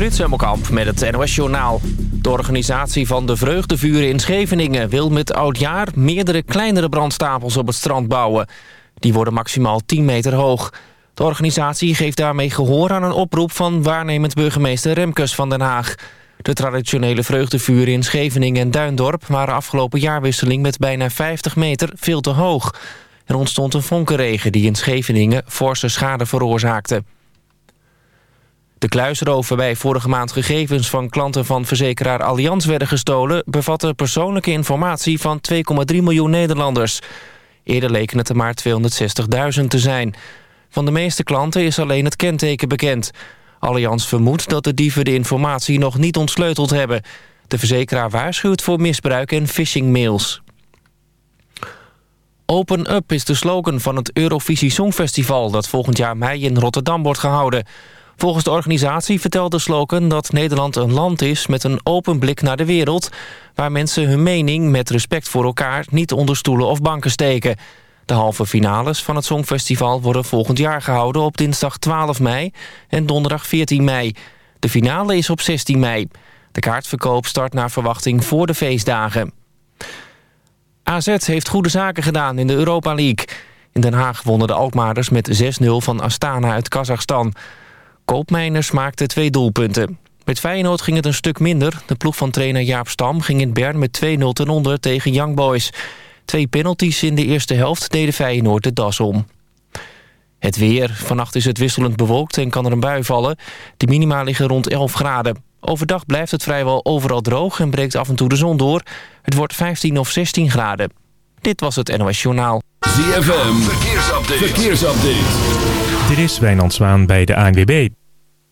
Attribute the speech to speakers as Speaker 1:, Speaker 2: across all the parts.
Speaker 1: Frits Hemmelkamp met het NOS Journaal. De organisatie van de Vreugdevuren in Scheveningen wil met oudjaar... meerdere kleinere brandstapels op het strand bouwen. Die worden maximaal 10 meter hoog. De organisatie geeft daarmee gehoor aan een oproep... van waarnemend burgemeester Remkes van Den Haag. De traditionele vreugdevuren in Scheveningen en Duindorp... waren afgelopen jaarwisseling met bijna 50 meter veel te hoog. Er ontstond een vonkenregen die in Scheveningen forse schade veroorzaakte. De kluisroof waarbij vorige maand gegevens van klanten van verzekeraar Allianz werden gestolen... bevatte persoonlijke informatie van 2,3 miljoen Nederlanders. Eerder leken het er maar 260.000 te zijn. Van de meeste klanten is alleen het kenteken bekend. Allianz vermoedt dat de dieven de informatie nog niet ontsleuteld hebben. De verzekeraar waarschuwt voor misbruik en phishingmails. Open Up is de slogan van het Eurovisie Songfestival... dat volgend jaar mei in Rotterdam wordt gehouden... Volgens de organisatie vertelt de slogan dat Nederland een land is... met een open blik naar de wereld... waar mensen hun mening met respect voor elkaar... niet onder stoelen of banken steken. De halve finales van het Songfestival worden volgend jaar gehouden... op dinsdag 12 mei en donderdag 14 mei. De finale is op 16 mei. De kaartverkoop start naar verwachting voor de feestdagen. AZ heeft goede zaken gedaan in de Europa League. In Den Haag wonnen de Alkmaarders met 6-0 van Astana uit Kazachstan... Koopmeiners maakte twee doelpunten. Met Feyenoord ging het een stuk minder. De ploeg van trainer Jaap Stam ging in Bern met 2-0 ten onder tegen Young Boys. Twee penalties in de eerste helft deden Feyenoord de das om. Het weer. Vannacht is het wisselend bewolkt en kan er een bui vallen. De minima liggen rond 11 graden. Overdag blijft het vrijwel overal droog en breekt af en toe de zon door. Het wordt 15 of 16 graden. Dit was het NOS Journaal.
Speaker 2: ZFM. Verkeersupdate. Verkeersupdate.
Speaker 3: Dit is Wijnand Zwaan bij de ANWB.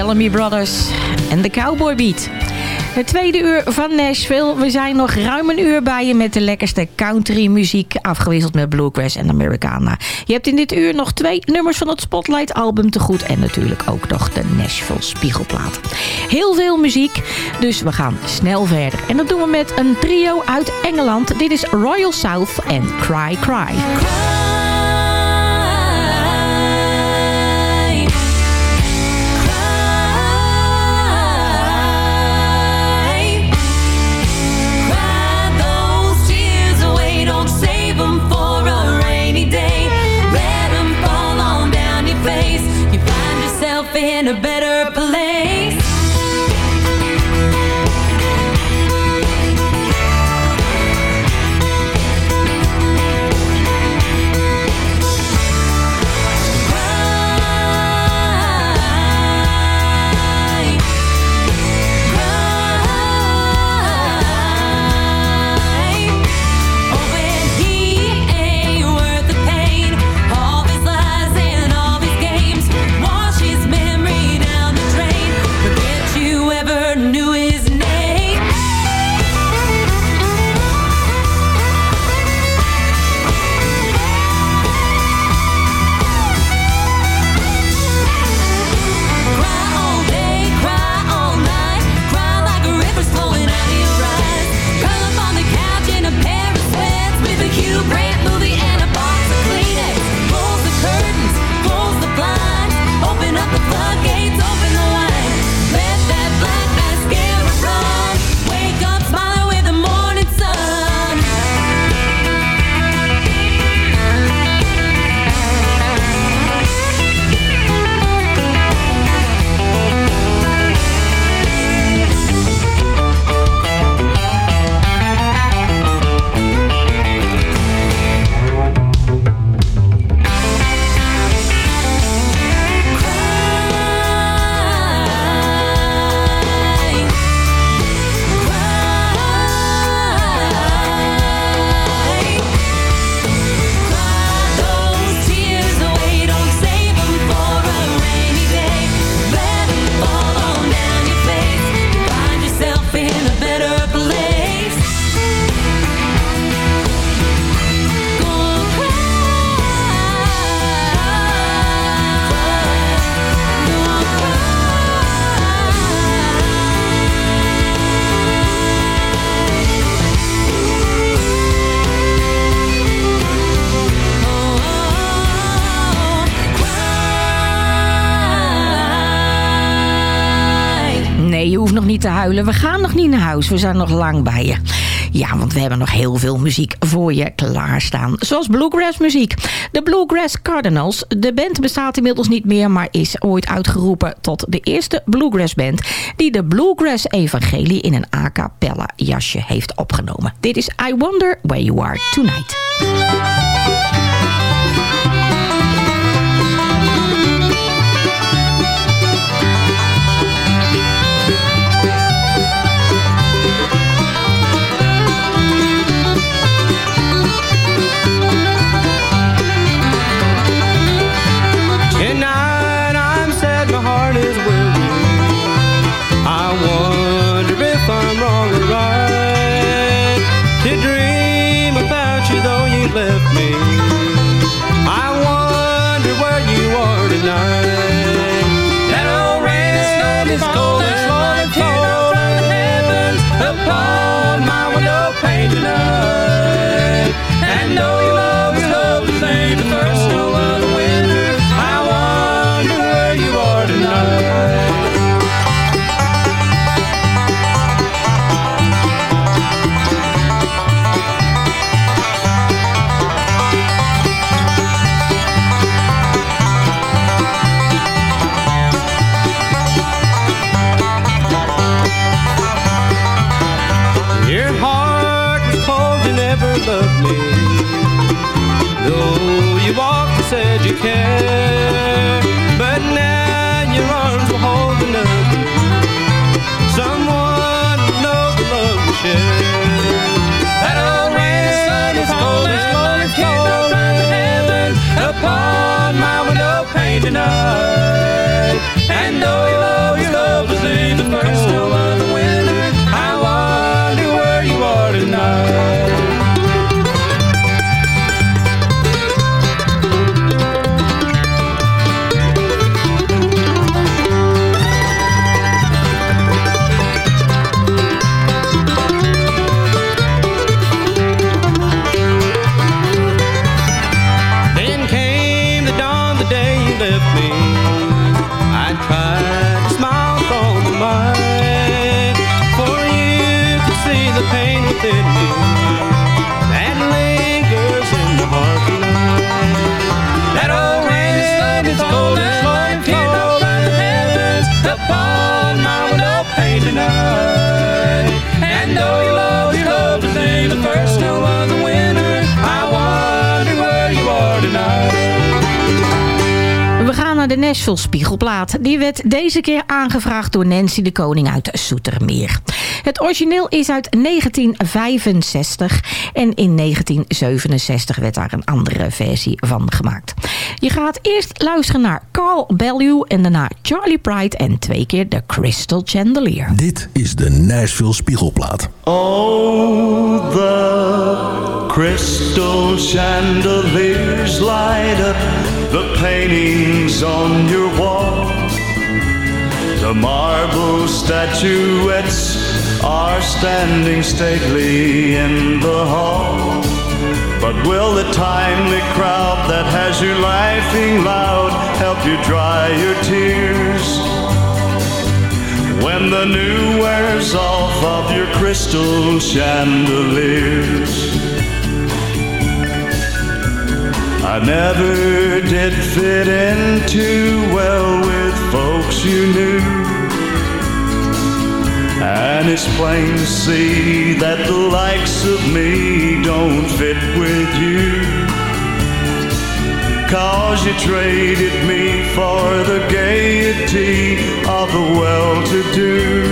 Speaker 4: Bellamy Brothers en de Cowboy Beat. Het tweede uur van Nashville. We zijn nog ruim een uur bij je met de lekkerste country muziek. Afgewisseld met bluegrass en Americana. Je hebt in dit uur nog twee nummers van het Spotlight album te goed. En natuurlijk ook nog de Nashville Spiegelplaat. Heel veel muziek, dus we gaan snel verder. En dat doen we met een trio uit Engeland. Dit is Royal South en Cry Cry.
Speaker 5: In a better
Speaker 4: We gaan nog niet naar huis. We zijn nog lang bij je. Ja, want we hebben nog heel veel muziek voor je klaarstaan. Zoals bluegrass muziek. De Bluegrass Cardinals. De band bestaat inmiddels niet meer... maar is ooit uitgeroepen tot de eerste bluegrass band... die de Bluegrass Evangelie in een a cappella jasje heeft opgenomen. Dit is I Wonder Where You Are. Tonight Die werd deze keer aangevraagd door Nancy de Koning uit Soetermeer. Het origineel is uit 1965 en in 1967 werd daar een andere versie van gemaakt. Je gaat eerst luisteren naar Carl Bellew en daarna Charlie Pride en twee keer de Crystal Chandelier.
Speaker 6: Dit is de Nashville Spiegelplaat.
Speaker 7: Oh, the crystal chandeliers light up the paintings on your wall. The marble statuettes are standing stately in the hall. But will the timely crowd that has you laughing loud help you dry your tears? When the new wears off of your crystal chandeliers. I never did fit in too well with folks you knew. And it's plain to see that the likes of me don't fit with you. Cause you traded me for the gaiety of the well-to-do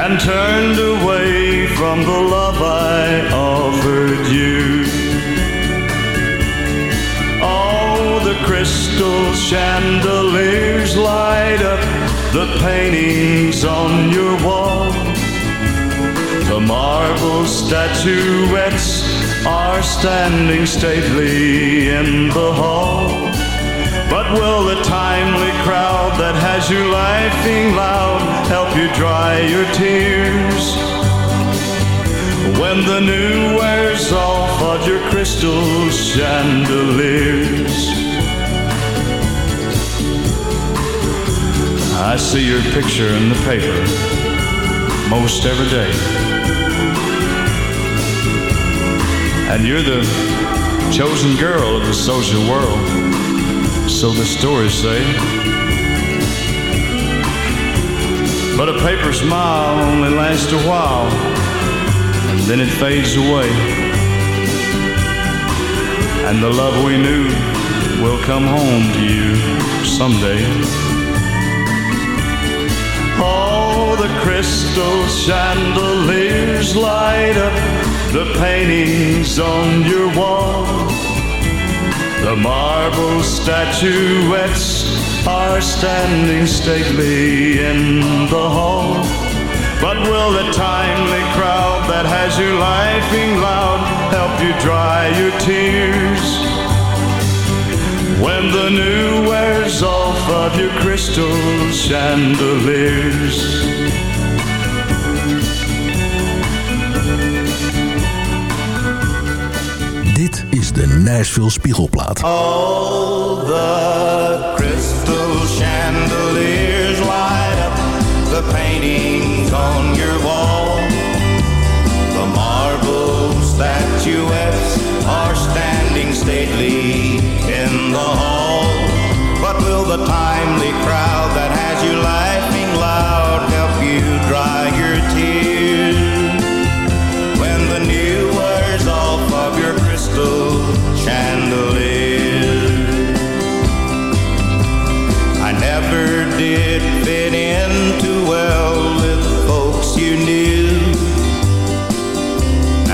Speaker 7: And turned away from the love I offered you crystal chandeliers light up the paintings on your wall The marble statuettes are standing stately in the hall. But will the timely crowd that has you laughing loud help you dry your tears? When the new wears off of your crystal chandeliers. I see your picture in the paper most every day. And you're the chosen girl of the social world, so the stories say. But a paper smile only lasts a while, and then it fades away. And the love we knew will come home to you someday. Crystal chandeliers light up the paintings on your wall. The marble statuettes are standing stately in the hall. But will the timely crowd that has you laughing loud help you dry your tears? When the new wears off of your crystal chandeliers.
Speaker 6: De Nashville Spiegelplaat.
Speaker 7: All the crystal chandeliers light up the paintings on your wall. The marble statuettes are standing stately in the hall. But will the timely crowd that has you laughing loud help you dry
Speaker 8: chandelier. I never did fit in too well with the folks you knew.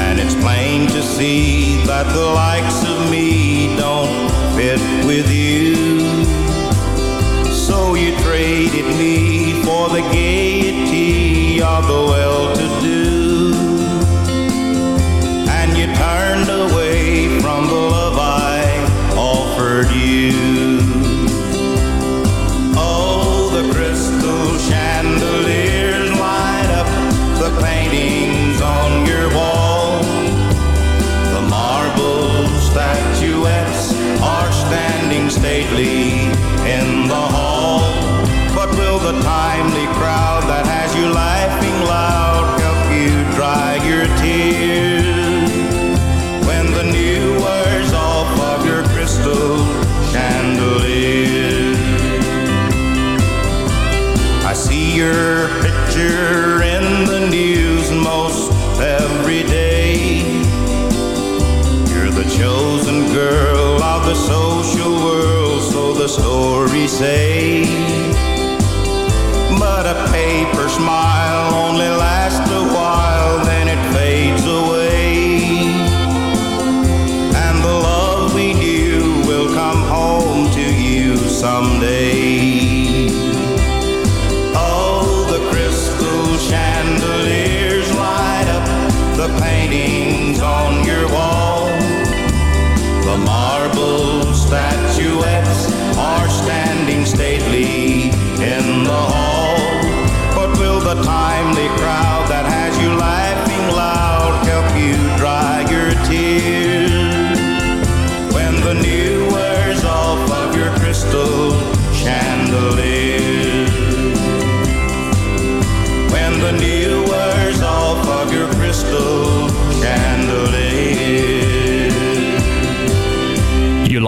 Speaker 8: And it's plain to see that the likes of me don't fit with you. So you traded me for the gaiety of the
Speaker 9: well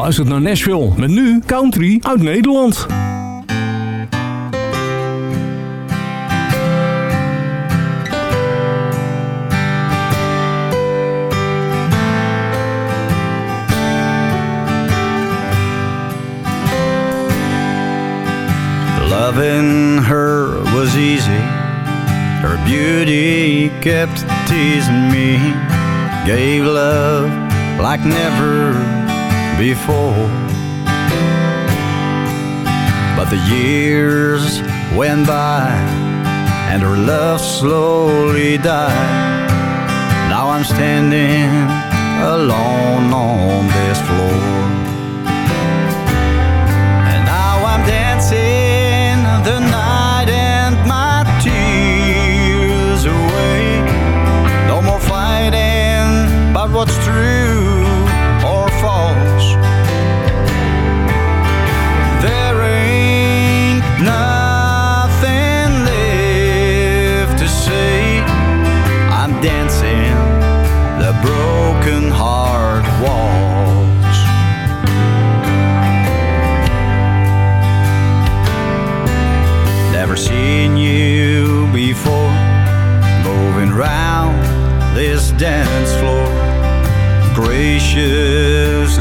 Speaker 9: luistert naar Nashville. Met nu country uit Nederland.
Speaker 8: Loving her was easy. Her beauty kept teasing me. Gave love like never before. But the years went by and her love slowly died. Now I'm standing alone on this floor.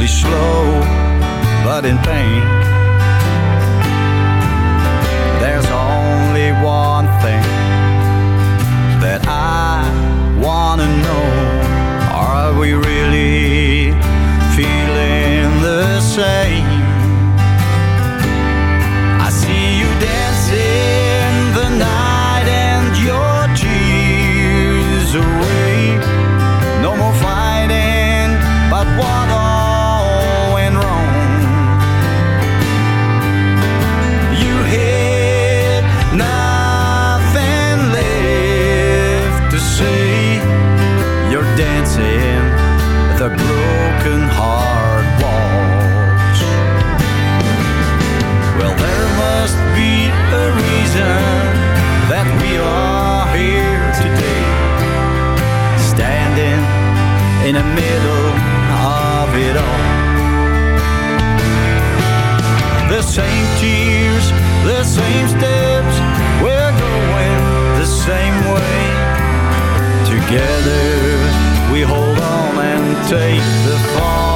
Speaker 8: slow, but in pain. in the middle of it all. The same tears, the same steps, we're going the same way. Together we hold on and take
Speaker 4: the fall.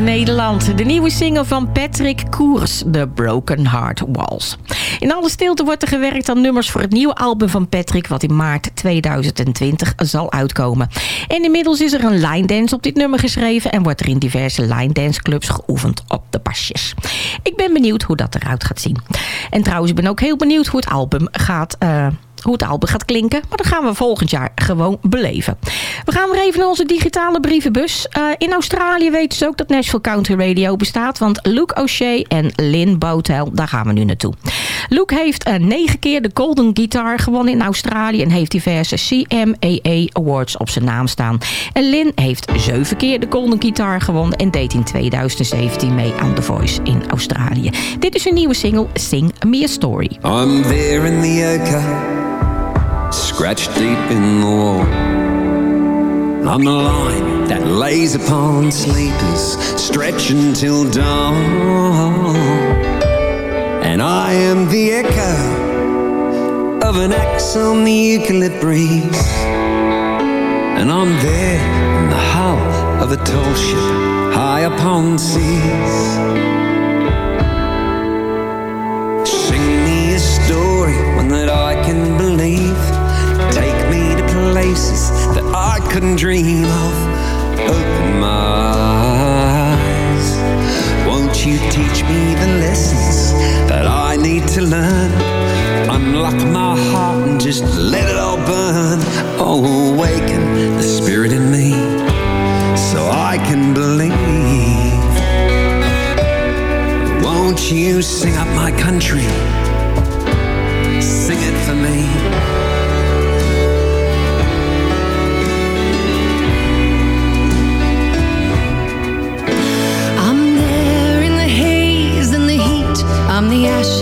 Speaker 4: Nederland. De nieuwe single van Patrick Koers, The Broken Heart Walls. In alle stilte wordt er gewerkt aan nummers voor het nieuwe album van Patrick... wat in maart 2020 zal uitkomen. En inmiddels is er een line dance op dit nummer geschreven... en wordt er in diverse line dance clubs geoefend op de pasjes. Ik ben benieuwd hoe dat eruit gaat zien. En trouwens, ik ben ook heel benieuwd hoe het album gaat... eh, hoe het album gaat klinken. Maar dat gaan we volgend jaar gewoon beleven. We gaan weer even naar onze digitale brievenbus. Eh, in Australië weten ze ook dat Nashville Country Radio bestaat. Want Luke O'Shea en Lynn Boutel, daar gaan we nu naartoe. Luke heeft eh, negen keer de Golden Guitar gewonnen in Australië. En heeft diverse CMAA Awards op zijn naam staan. En Lynn heeft zeven keer de Golden Guitar gewonnen. En deed in 2017 mee aan The Voice in Australië. Dit is een nieuwe single, Sing Me A Story.
Speaker 10: I'm there in the scratched deep in the wall. I'm the line that lays upon sleepers, stretch until dawn. And I am the echo of an axe on the eucalypt breeze. And I'm there in the hull of a tall ship high upon seas. Sing me a story, one that I can believe. Places that I couldn't dream of. Open my eyes. Won't you teach me the lessons that I need to learn? Unlock my heart and just let it all burn. Oh, awaken the spirit in me so I can believe. Won't you sing up my country?
Speaker 5: The ash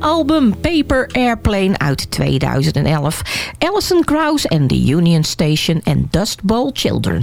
Speaker 4: album Paper Airplane uit 2011. Alison Krauss en The Union Station en Dust Bowl Children.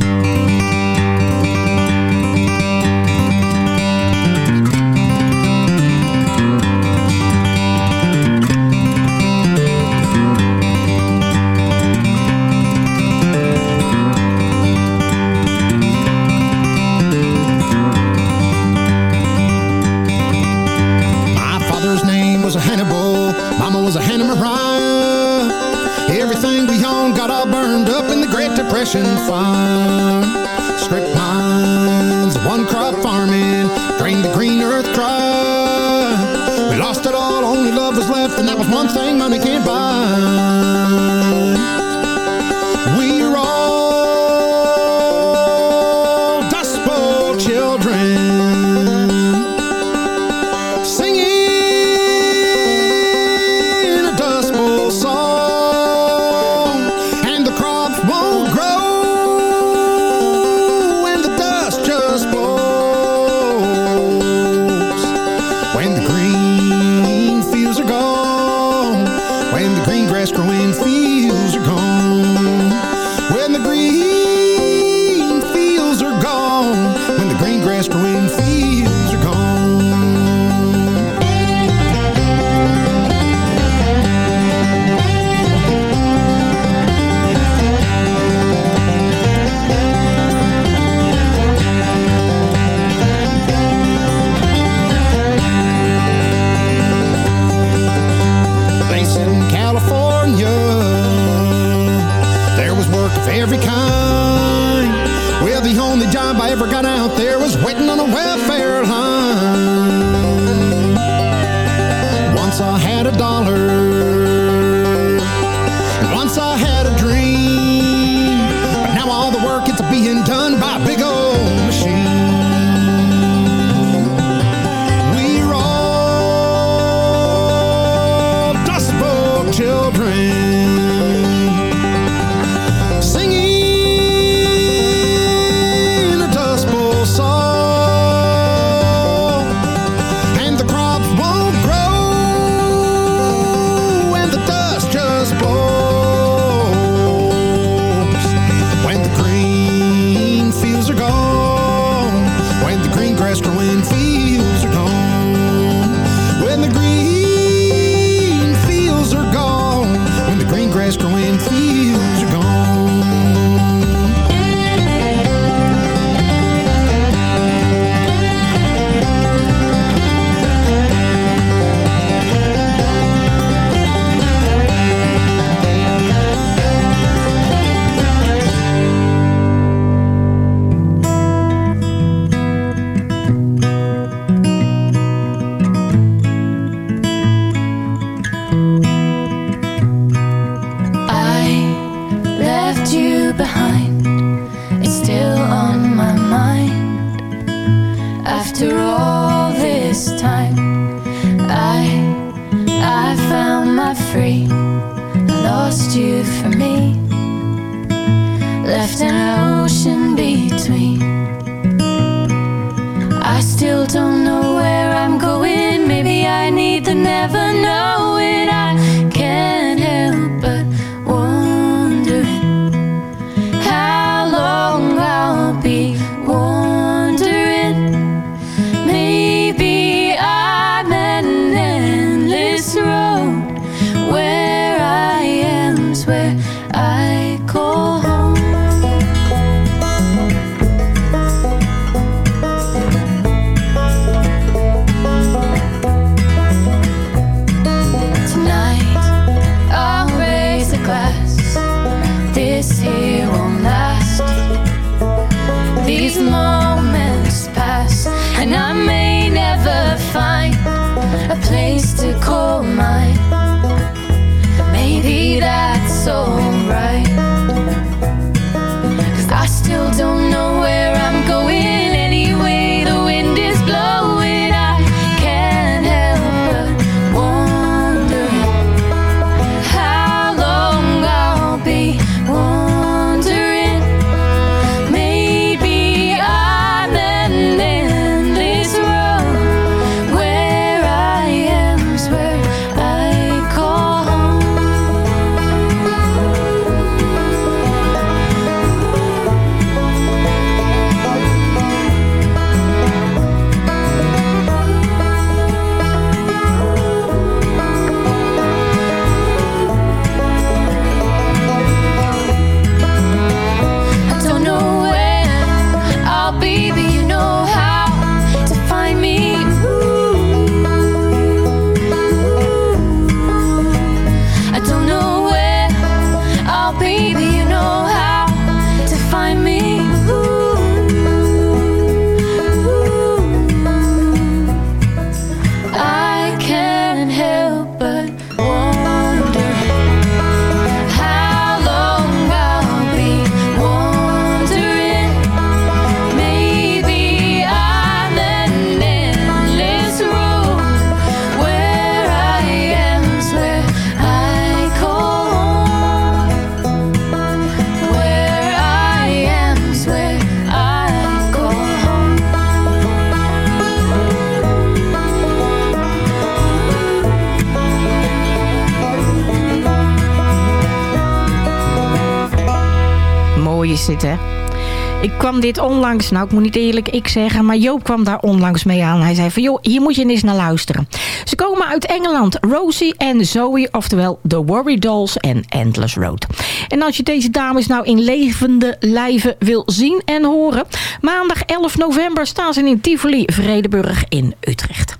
Speaker 4: Dit onlangs, nou ik moet niet eerlijk ik zeggen, maar Joop kwam daar onlangs mee aan. Hij zei van joh, hier moet je eens naar luisteren. Ze komen uit Engeland, Rosie en Zoe, oftewel The Worry Dolls en Endless Road. En als je deze dames nou in levende lijven wil zien en horen, maandag 11 november staan ze in Tivoli, Vredeburg in Utrecht.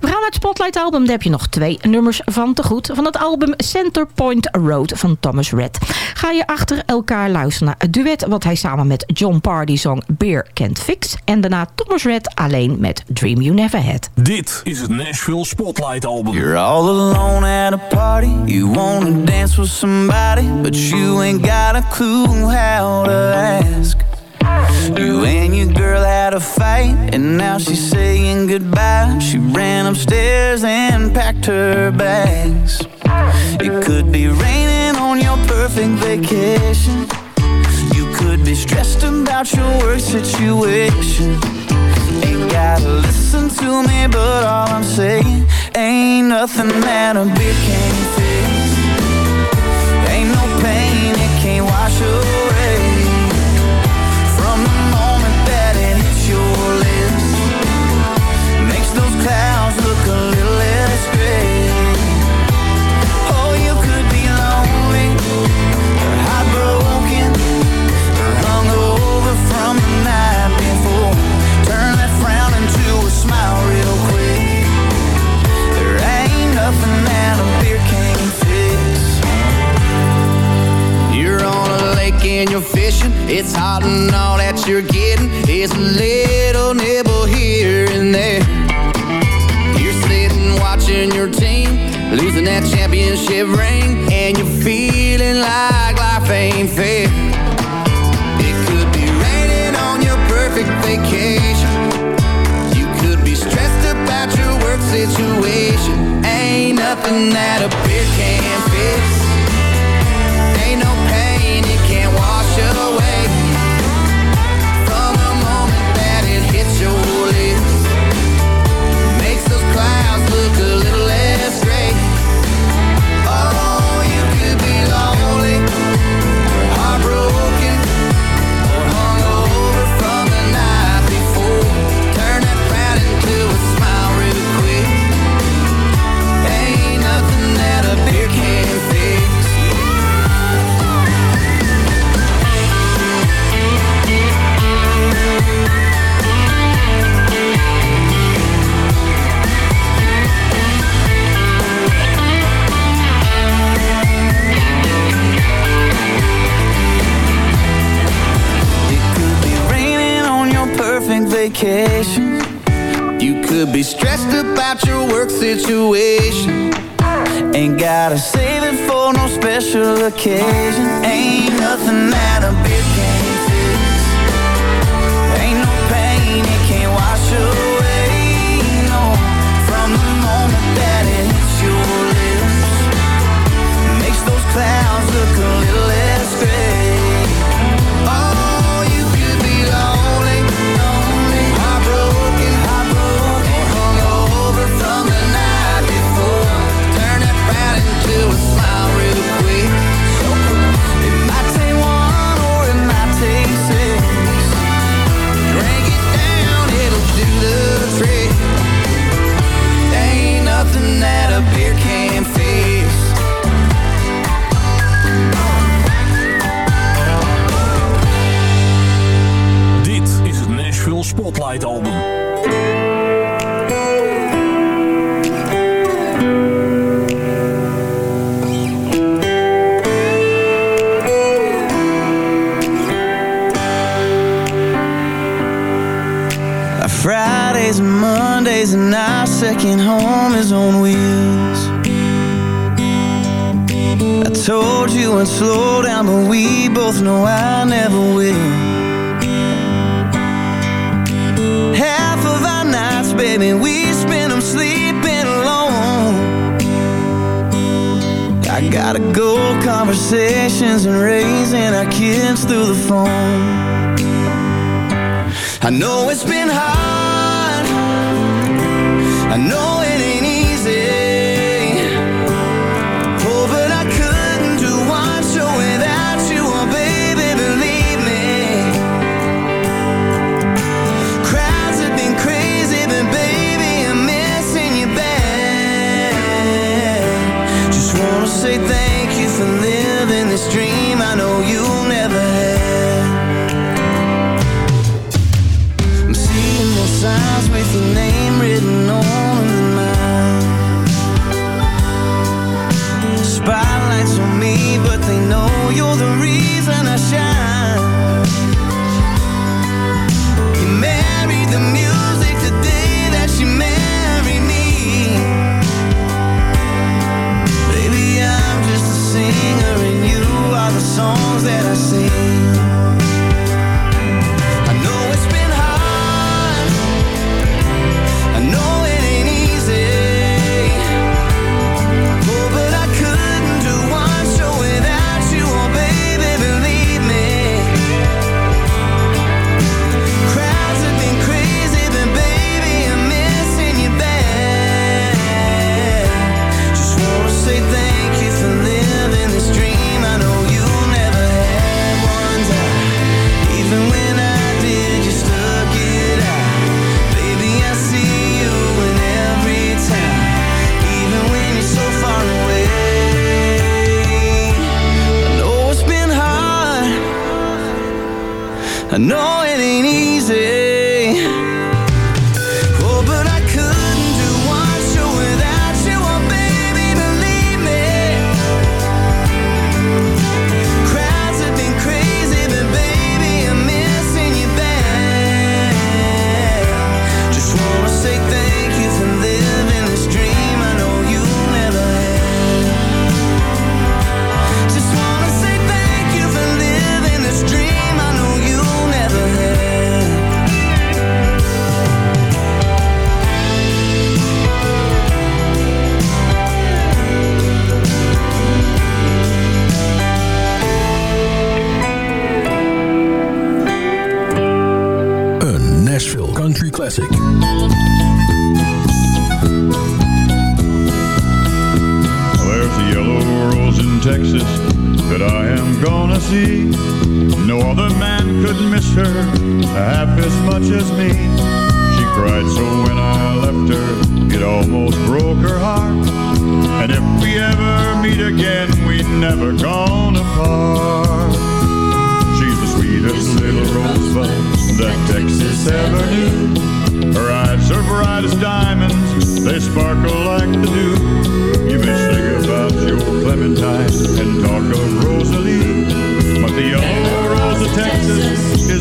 Speaker 4: We gaan naar het Spotlight album, daar heb je nog twee nummers van te goed. Van het album Center Point Road van Thomas Red. Ga je achter elkaar luisteren naar het duet wat hij samen met John Party zong Beer Can't Fix. En daarna Thomas Red alleen met Dream You Never Had.
Speaker 2: Dit is het Nashville Spotlight Album.
Speaker 8: You're all alone at a party. You wanna dance with somebody, but you ain't got a clue how to ask. You and your girl had a fight, and now she's saying goodbye. She ran upstairs and packed her bags. It could be raining on your perfect vacation. You could be stressed about your work situation. Ain't gotta listen to me, but all I'm saying ain't nothing that a beer can't fix. Ain't no pain it can't wash away. And you're fishing. It's hot and all that you're getting is a little nibble here and there. You're sitting watching your team losing that championship ring, and you're feeling like life ain't fair. It could be raining on your perfect vacation. You could be stressed about your work situation. Ain't nothing that a beer can't Mondays and our second home is on wheels. I told you I'd slow down, but we both know I never will. Half of our nights, baby, we spend them sleeping alone. I gotta go conversations and raising our kids through the phone. I know it's been hard. I know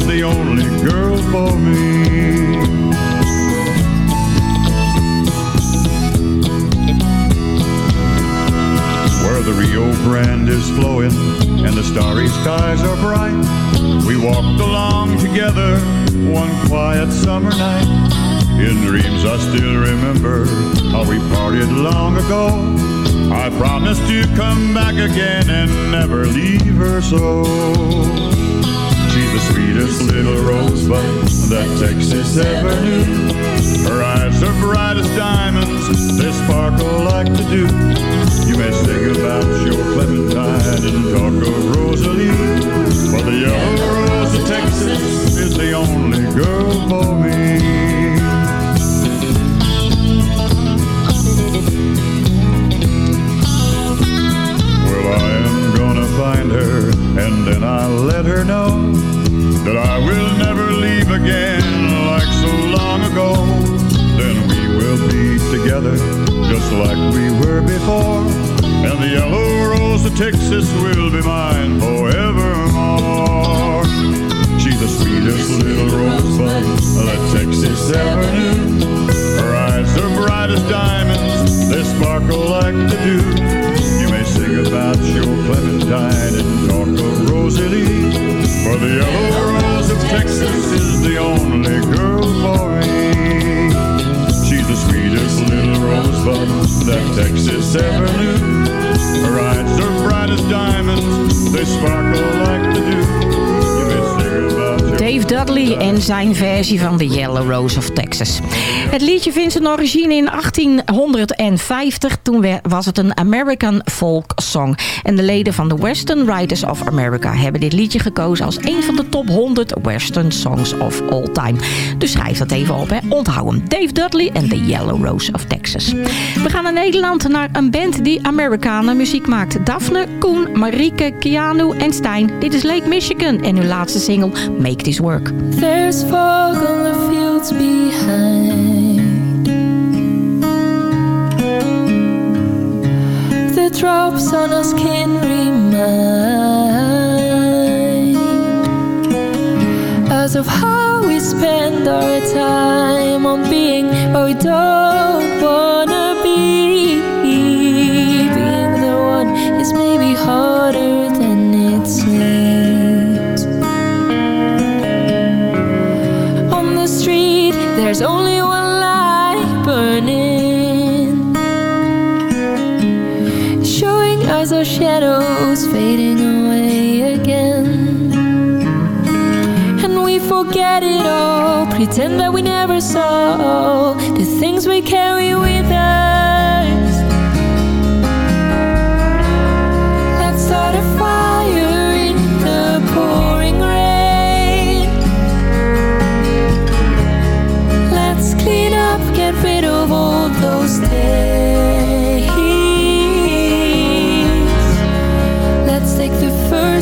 Speaker 11: The only girl for me. Where the Rio Grande is flowing and the starry skies are bright, we walked along together one quiet summer night. In dreams I still remember how we parted long ago. I promised to come back again and never leave her so. The sweetest little rosebud that Texas ever knew. Her eyes are bright as diamonds, they sparkle like the dew. You may sing about your Clementine and talk of Rosalie, but the yellow rose of Texas is the only girl for me. Well, I am gonna find her, and then I'll let her know that I will never leave again like so long ago. Then we will be together just like we were before, and the yellow rose of Texas will be mine forevermore. She's the sweetest little rosebud that Texas ever knew. Her eyes are bright as diamonds, they sparkle like the dew. You may sing about your Clementine and talk of Rosalie, for the yellow rose of Texas is the only girl for me. She's the sweetest little rosebud that Texas ever knew. Her eyes are bright as diamonds, they sparkle like the dew.
Speaker 4: Dave Dudley en zijn versie van The Yellow Rose of Texas. Het liedje vindt zijn origine in 1850. Toen was het een American folk song. En de leden van de Western Writers of America hebben dit liedje gekozen als een van de top 100 Western songs of all time. Dus schrijf dat even op, hè. onthoud hem. Dave Dudley en The Yellow Rose of Texas. We gaan naar Nederland, naar een band die Amerikanen muziek maakt. Daphne, Koen, Marieke, Keanu en Stijn. Dit is Lake Michigan en hun laatste single Make This Work.
Speaker 12: There's fog on the fields behind. The drops on our skin remind us of how we spend our time on being what we don't shadows fading away again. And we forget it all, pretend that we never saw the things we carry with us.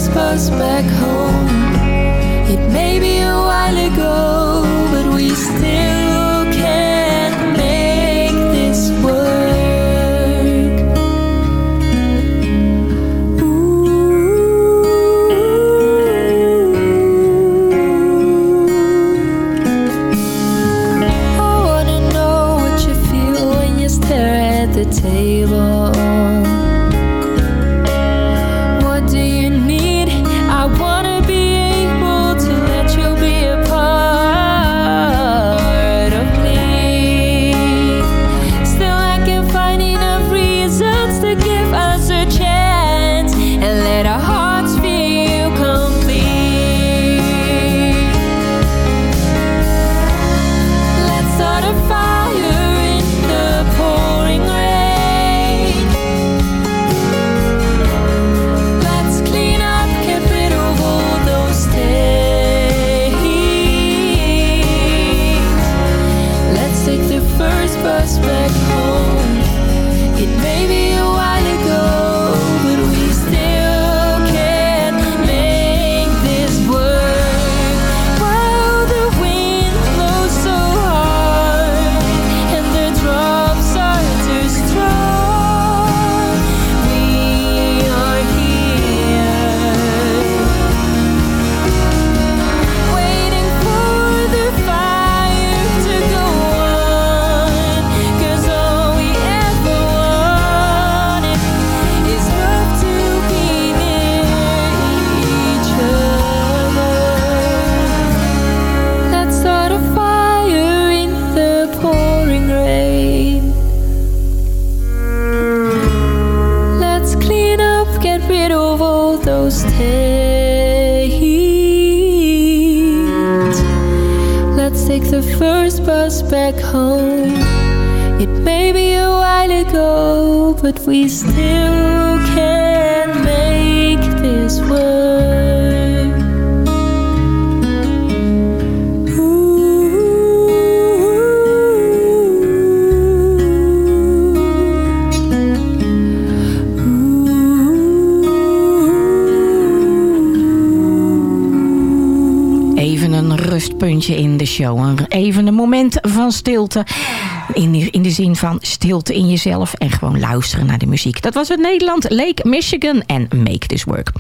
Speaker 12: Christmas back home. It may be a while ago, but we still. we go, but we still can make this work.
Speaker 4: Even een rustpuntje in de show. Even een moment van stilte. In, de, in de zin van stilte in jezelf en gewoon luisteren naar de muziek. Dat was het Nederland, Lake Michigan en Make This Work.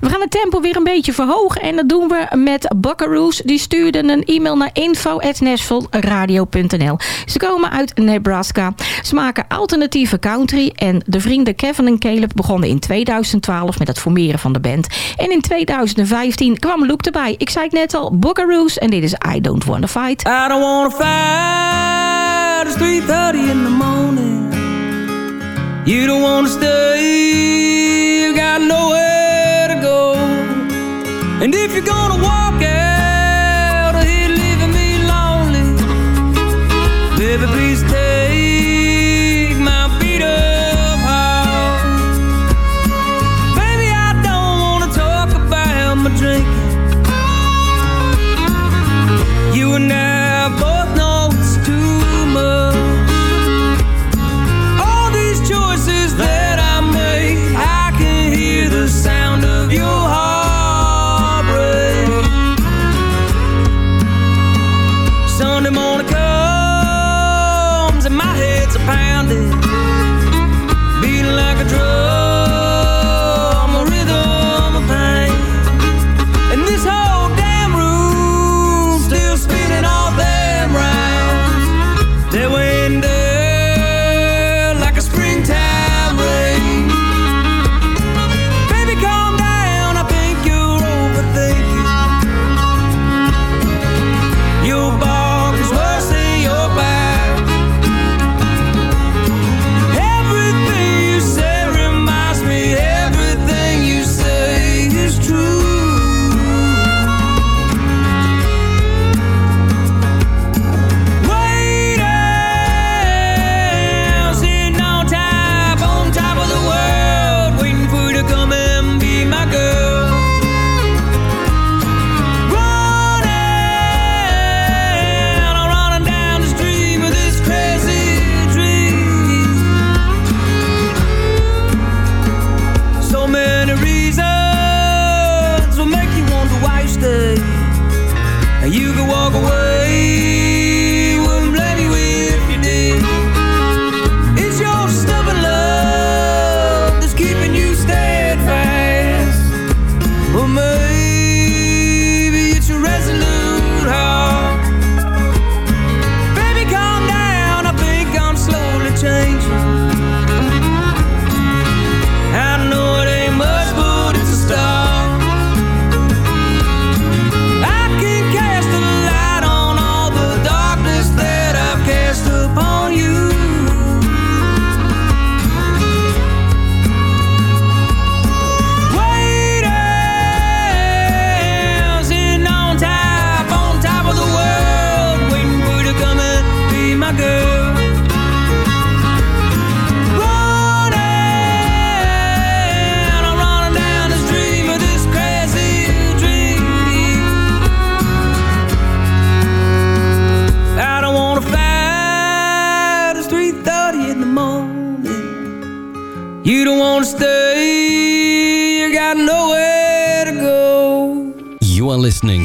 Speaker 4: We gaan het tempo weer een beetje verhogen en dat doen we met Buckaroos. Die stuurden een e-mail naar info.nashvilleradio.nl. Ze komen uit Nebraska. Ze maken alternatieve country en de vrienden Kevin en Caleb begonnen in 2012 met het formeren van de band. En in 2015 kwam Luke erbij. Ik zei het net al, Buckaroos en dit is I Don't Wanna Fight.
Speaker 13: I don't wanna fight. out, it's 3.30 in the morning. You don't want to
Speaker 14: stay.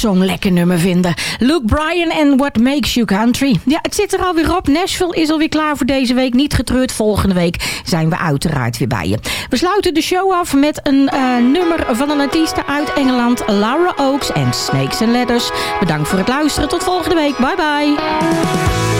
Speaker 12: zo'n lekker nummer vinden. Luke Bryan en What Makes You Country. Ja, het zit er alweer op. Nashville is alweer klaar voor deze week. Niet getreurd, volgende week zijn we uiteraard weer bij je. We sluiten de show af met een eh, nummer van een artieste uit Engeland. Laura Oaks en Snakes and Ladders. Bedankt voor het luisteren. Tot volgende week. Bye bye.